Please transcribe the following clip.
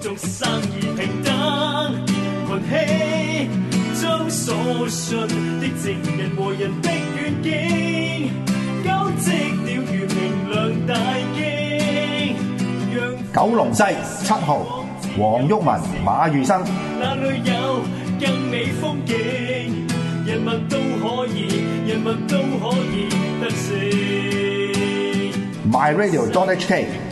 做生意平等群兴将所信的证人和人的愿景交织了如明亮大惊九龙西七号黄郁文马宇生哪里有更美风景人物都可以人物都可以得性 my radio d o t hk